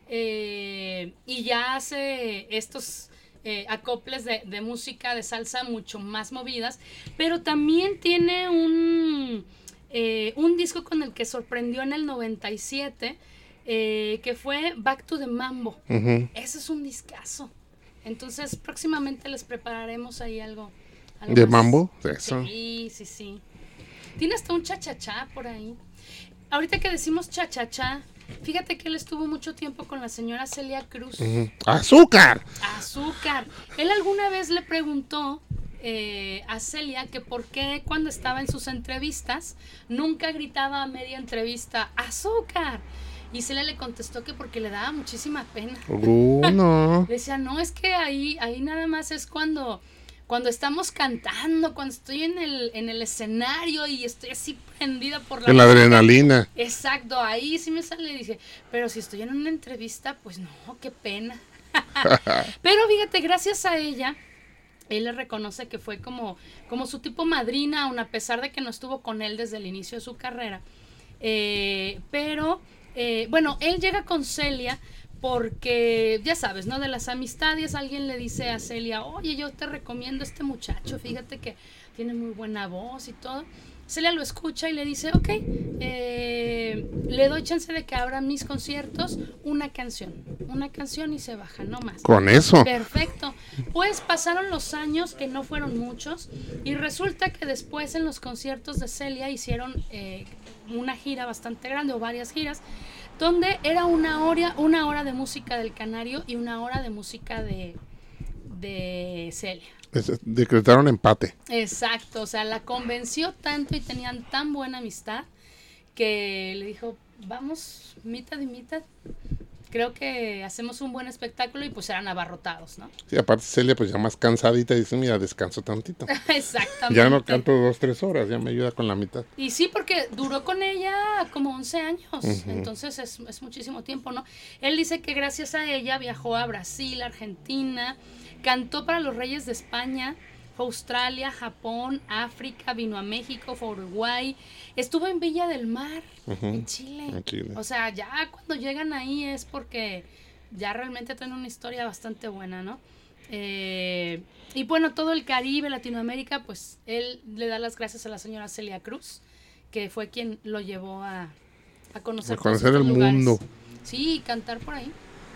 eh, y ya hace estos eh, acoples de música de salsa mucho más movidas, pero también tiene un, eh, un disco con el que sorprendió en el 97, eh, que fue Back to the Mambo. Ese es un discazo. Entonces, próximamente les prepararemos ahí algo. algo ¿De más. mambo? Eso. Sí, sí, sí. Tiene hasta un cha-cha-cha por ahí. Ahorita que decimos cha-cha-cha, fíjate que él estuvo mucho tiempo con la señora Celia Cruz. ¡Azúcar! Azúcar. Él alguna vez le preguntó eh, a Celia que por qué cuando estaba en sus entrevistas nunca gritaba a media entrevista azúcar. Y Celia le contestó que porque le daba muchísima pena. Uh, no. Le decía, no, es que ahí, ahí nada más es cuando, cuando estamos cantando, cuando estoy en el, en el escenario y estoy así prendida por la la música". adrenalina. Exacto, ahí sí me sale y dice, pero si estoy en una entrevista, pues no, qué pena. pero fíjate, gracias a ella, él le reconoce que fue como, como su tipo madrina, aun a pesar de que no estuvo con él desde el inicio de su carrera. Eh, pero, eh, bueno, él llega con Celia porque, ya sabes, ¿no? De las amistades, alguien le dice a Celia, oye, yo te recomiendo este muchacho, fíjate que tiene muy buena voz y todo. Celia lo escucha y le dice, ok, eh, le doy chance de que abra mis conciertos una canción, una canción y se baja, no más. Con eso. Perfecto. Pues pasaron los años, que no fueron muchos, y resulta que después en los conciertos de Celia hicieron eh, una gira bastante grande o varias giras, donde era una hora, una hora de música del Canario y una hora de música de, de Celia. Es- Decretaron empate. Exacto, o sea, la convenció tanto y tenían tan buena amistad que le dijo, vamos, mitad y mitad. Creo que hacemos un buen espectáculo y pues eran abarrotados, ¿no? Sí, aparte Celia, pues ya más cansadita, dice, mira, descanso tantito. Exactamente. Ya no canto dos, tres horas, ya me ayuda con la mitad. Y sí, porque duró con ella como 11 años, entonces es, es muchísimo tiempo, ¿no? Él dice que gracias a ella viajó a Brasil, Argentina, cantó para los Reyes de España, fue a Australia, Japón, África, vino a México, fue a Uruguay, estuvo en Villa del Mar, en Chile. en Chile. O sea, ya cuando llegan ahí es porque ya realmente tienen una historia bastante buena, ¿no? Eh, y bueno, todo el Caribe, Latinoamérica, pues él le da las gracias a la señora Celia Cruz, que fue quien lo llevó a, a conocer, A el lugares. mundo. Sí, y cantar por ahí.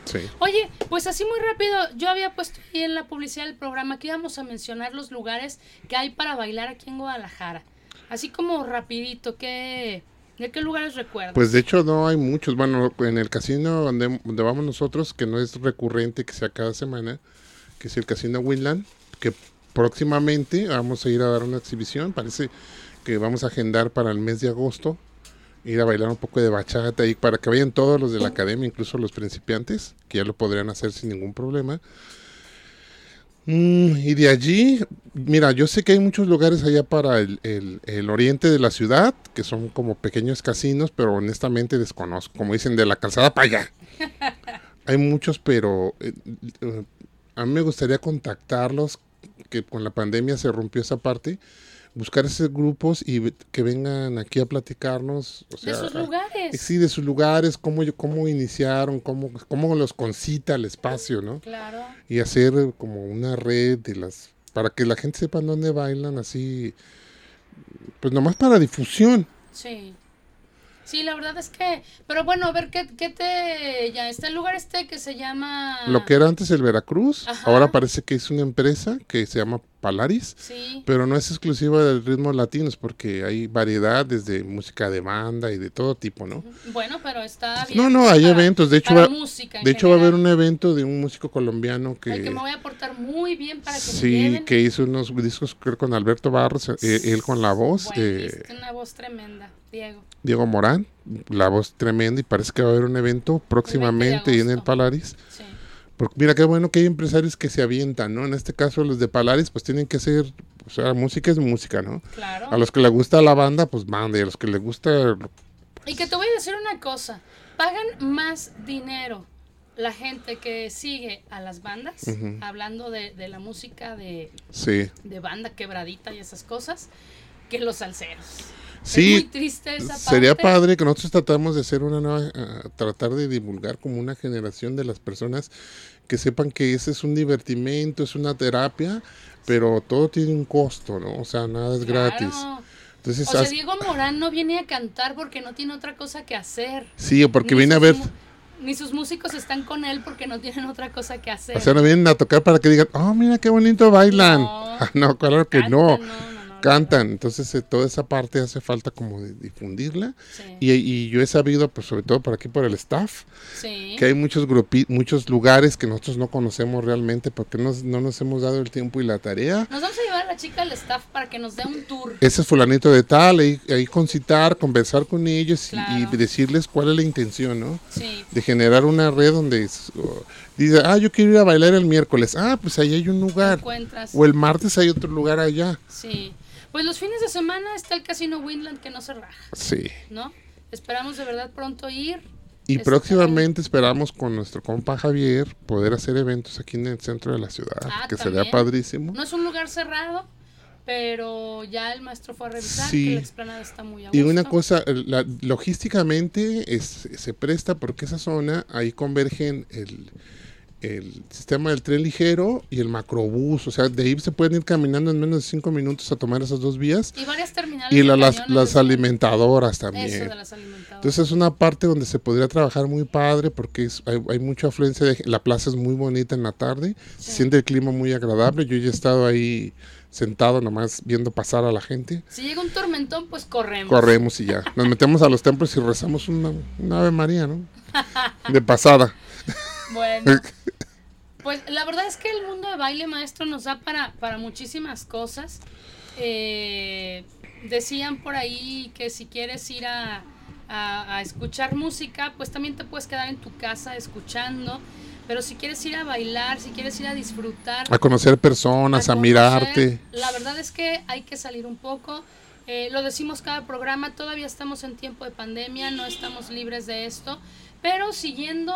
Sí. Oye, pues así muy rápido, yo había puesto ahí en la publicidad del programa que íbamos a mencionar los lugares que hay para bailar aquí en Guadalajara. Así como rapidito, ¿qué, ¿de qué lugares recuerdas? Pues de hecho no hay muchos. Bueno, en el casino donde, donde vamos nosotros, que no es recurrente que sea cada semana, que es el casino Winland, que próximamente vamos a ir a dar una exhibición. Parece que vamos a agendar para el mes de agosto, ir a bailar un poco de bachata y para que vayan todos los de la academia, incluso los principiantes, que ya lo podrían hacer sin ningún problema. Mm, y de allí, mira, yo sé que hay muchos lugares allá para el, el- el oriente de la ciudad, que son como pequeños casinos, pero honestamente desconozco, como dicen, de la calzada para allá. Hay muchos, pero eh, eh, a mí me gustaría contactarlos, que con la pandemia se rompió esa parte, buscar esos grupos y que vengan aquí a platicarnos. O sea, de sus lugares. Sí, de sus lugares, cómo, cómo iniciaron, cómo, cómo los concita el espacio, ¿no? Claro. y hacer como una red de las para que la gente sepa dónde bailan así pues nomás para difusión Sí. Sí, la verdad es que, pero bueno, a ver qué, qué te, ya está el lugar este que se llama. lo que era antes el Veracruz Ajá. ahora parece que es una empresa que se llama Palaris Sí. pero no es exclusiva del ritmos latinos porque hay variedad desde música de banda y de todo tipo no Bueno, pero está bien. no no hay eventos de hecho va, música de hecho va a haber un evento de un músico colombiano que que me voy a portar muy bien para que me sí lleven. que hizo unos discos creo con Alberto Barros eh, él con la voz eh, Buenísimo, una voz tremenda, Diego. Diego Morán, la voz tremenda y parece que va a haber un evento próximamente en el. Palaris. Sí. Porque mira qué bueno que hay empresarios que se avientan, ¿no? En este caso los de Palaris pues tienen que ser, o sea, música es música, ¿no? Claro. A los que les gusta la banda pues banda y a los que les gusta Y que te voy a decir una cosa, pagan más dinero la gente que sigue a las bandas, hablando de, de la música de, sí. de banda quebradita y esas cosas, que los salseros. Sí, es muy triste esa Sería padre que nosotros tratamos de hacer una nueva, ah, tratar de divulgar como una generación de las personas que sepan que ese es un divertimento, es una terapia, pero todo tiene un costo, ¿no? O sea, nada es gratis. Entonces, O sea, Diego Morán no viene a cantar porque no tiene otra cosa que hacer. sí, o porque Ni viene a ver, Ni sus músicos están con él porque no tienen otra cosa que hacer. o sea, no vienen a tocar para que digan, oh, mira qué bonito bailan. No. Ah, No, claro que no, Cantan, entonces eh, toda esa parte hace falta como de difundirla Sí, y, y yo he sabido, pues sobre todo por aquí por el staff, sí. que hay muchos grupi muchos lugares que nosotros no conocemos realmente porque nos- no nos hemos dado el tiempo y la tarea. Nos vamos a llevar a la chica del staff para que nos dé un tour. Ese es fulanito de tal, ahí, ahí concitar, conversar con ellos y- Claro. y, decirles cuál es la intención, ¿no? Sí, De generar una red donde oh, dice, ah, yo quiero ir a bailar el miércoles, ah, pues ahí hay un lugar. encuentras. O el martes hay otro lugar allá. Sí. Pues los fines de semana está el Casino Windland que no se raja, Sí. ¿no? Esperamos de verdad pronto ir. Y próximamente esperamos con nuestro compa Javier poder hacer eventos aquí en el centro de la ciudad, Ah, que sería también. padrísimo. No es un lugar cerrado, pero ya el maestro fue a revisar Sí. que la explanada está muy a Y una cosa, la- logísticamente es, se presta porque esa zona, ahí convergen el, el sistema del tren ligero y el macrobús. O sea, de ahí se pueden ir caminando en menos de cinco minutos a tomar esas dos vías. Y varias terminales. Y la- las, las alimentadoras Eso también. de las alimentadoras. Entonces es una parte donde se podría trabajar muy padre porque es- hay, hay mucha afluencia. De, la plaza es muy bonita en la tarde. Se siente el clima muy agradable. Yo ya he estado ahí sentado nomás viendo pasar a la gente. si llega un tormentón, pues corremos. Corremos y ya. Nos metemos a los templos y rezamos una, una Ave María, ¿no? De pasada. Bueno. Pues la verdad es que el mundo de baile maestro nos da para, para muchísimas cosas. Eh, decían por ahí que si quieres ir a, a- a escuchar música, pues también te puedes quedar en tu casa escuchando. Pero si quieres ir a bailar, si quieres ir a disfrutar, A conocer personas, a, conocer, mirarte. La verdad es que hay que salir un poco. Eh, lo decimos cada programa, todavía estamos en tiempo de pandemia, no estamos libres de esto, pero siguiendo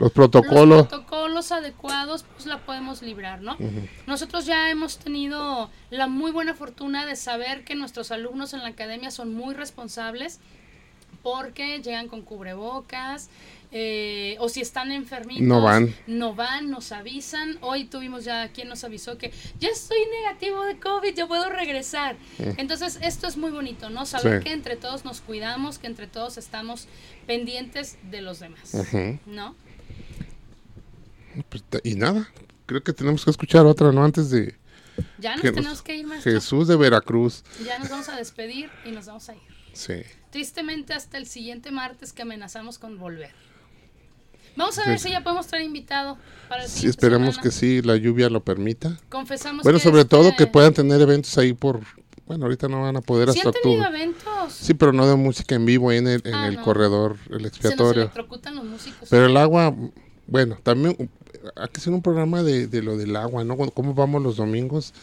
Los protocolos. los protocolos adecuados, pues la podemos librar, ¿no? Nosotros ya hemos tenido la muy buena fortuna de saber que nuestros alumnos en la academia son muy responsables porque llegan con cubrebocas, eh, o si están enfermitos, No van. no van, nos avisan. Hoy tuvimos ya quien nos avisó que ya estoy negativo de COVID, ya puedo regresar. Entonces, esto es muy bonito, ¿no? Saber. Sí. que entre todos nos cuidamos, que entre todos estamos pendientes de los demás. ¿no? Pues, y nada, creo que tenemos que escuchar otra, ¿no? Antes de Ya nos que nos- tenemos que ir, maestro. Jesús de Veracruz. Ya nos vamos a despedir y nos vamos a ir. Sí. Tristemente hasta el siguiente martes que amenazamos con volver. Vamos a ver si ya podemos traer invitado para el Sí, esperemos semana. que sí, la lluvia lo permita. Confesamos Bueno, que sobre todo este- que puedan tener eventos ahí por... Bueno, ahorita no van a poder Sí hasta han tenido octubre. eventos. Sí, pero no de música en vivo ahí en el, en Ah, el no. corredor, el Se nos expiatorio. electrocutan los músicos. Pero el agua, bueno, también hay que hacer un programa de, de lo del agua, ¿no? Cómo vamos los domingos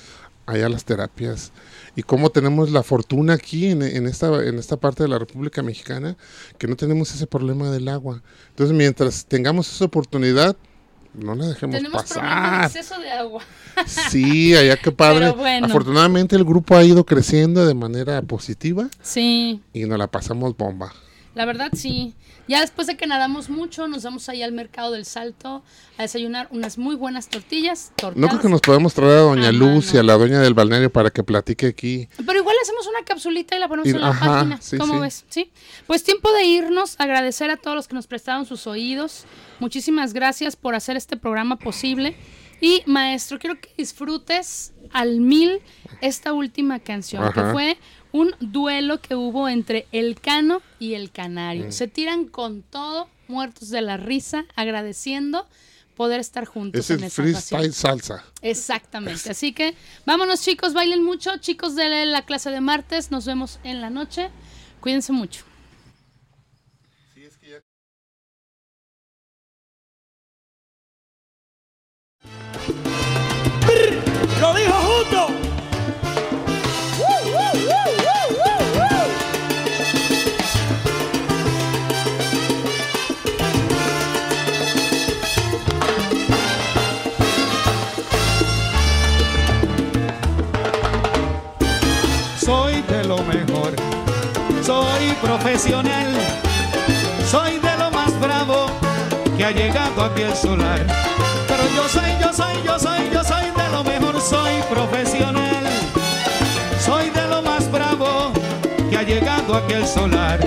allá a las terapias y cómo tenemos la fortuna aquí en, en esta en esta parte de la República Mexicana que no tenemos ese problema del agua. Entonces, mientras tengamos esa oportunidad, no la dejemos Tenemos problema de pasar. exceso de agua. Sí, allá qué padre. Bueno. Afortunadamente el grupo ha ido creciendo de manera positiva Sí, y nos la pasamos bomba. La verdad sí. Ya después de que nadamos mucho, nos vamos ahí al mercado del Salto a desayunar unas muy buenas tortillas. No tortadas. creo que nos podemos traer a Doña Ah, Luz y no. a la Doña del Balneario para que platique aquí. Pero igual hacemos una capsulita y la ponemos Y- en la ajá, página. sí, ¿Cómo sí. ves? Sí. Pues tiempo de irnos, agradecer a todos los que nos prestaron sus oídos. Muchísimas gracias por hacer este programa posible. Y maestro, quiero que disfrutes al mil esta última canción, que Ajá. fue un duelo que hubo entre el Cano y el Canario. Mm. Se tiran con todo, muertos de la risa, agradeciendo poder estar juntos Es en el esa freestyle ocasión. salsa. Exactamente. Así que vámonos chicos, bailen mucho. Chicos de la clase de martes, nos vemos en la noche. Cuídense mucho. Lo dijo justo. Soy de lo mejor, soy profesional, soy de lo más bravo que ha llegado aquí el solar. Pero yo soy, yo soy, yo soy, yo soy de lo mejor, soy profesional, soy de lo más bravo que ha llegado aquí el solar.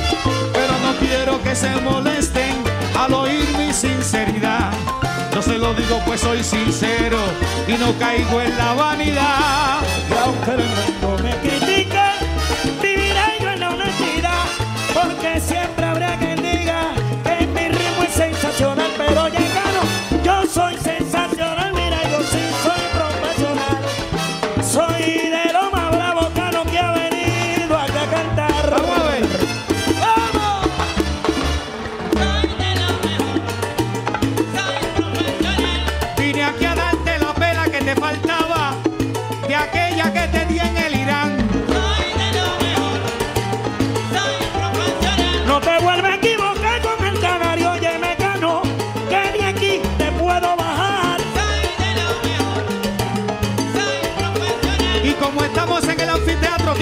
Pero no quiero que se molesten al oír mi sinceridad. Yo se lo digo pues soy sincero y no caigo en la vanidad. Y aunque el mundo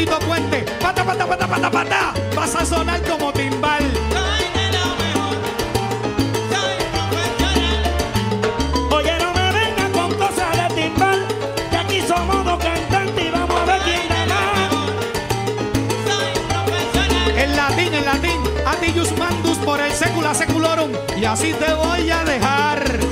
Pata, pata, pata, pata, pata, vas a sonar como timbal. Oye, no me vengas con cosas de timbal, que aquí somos dos cantantes y vamos a ver quién gana. En latín, en latín, adius mandus por el secula seculorum. Y así te voy a dejar.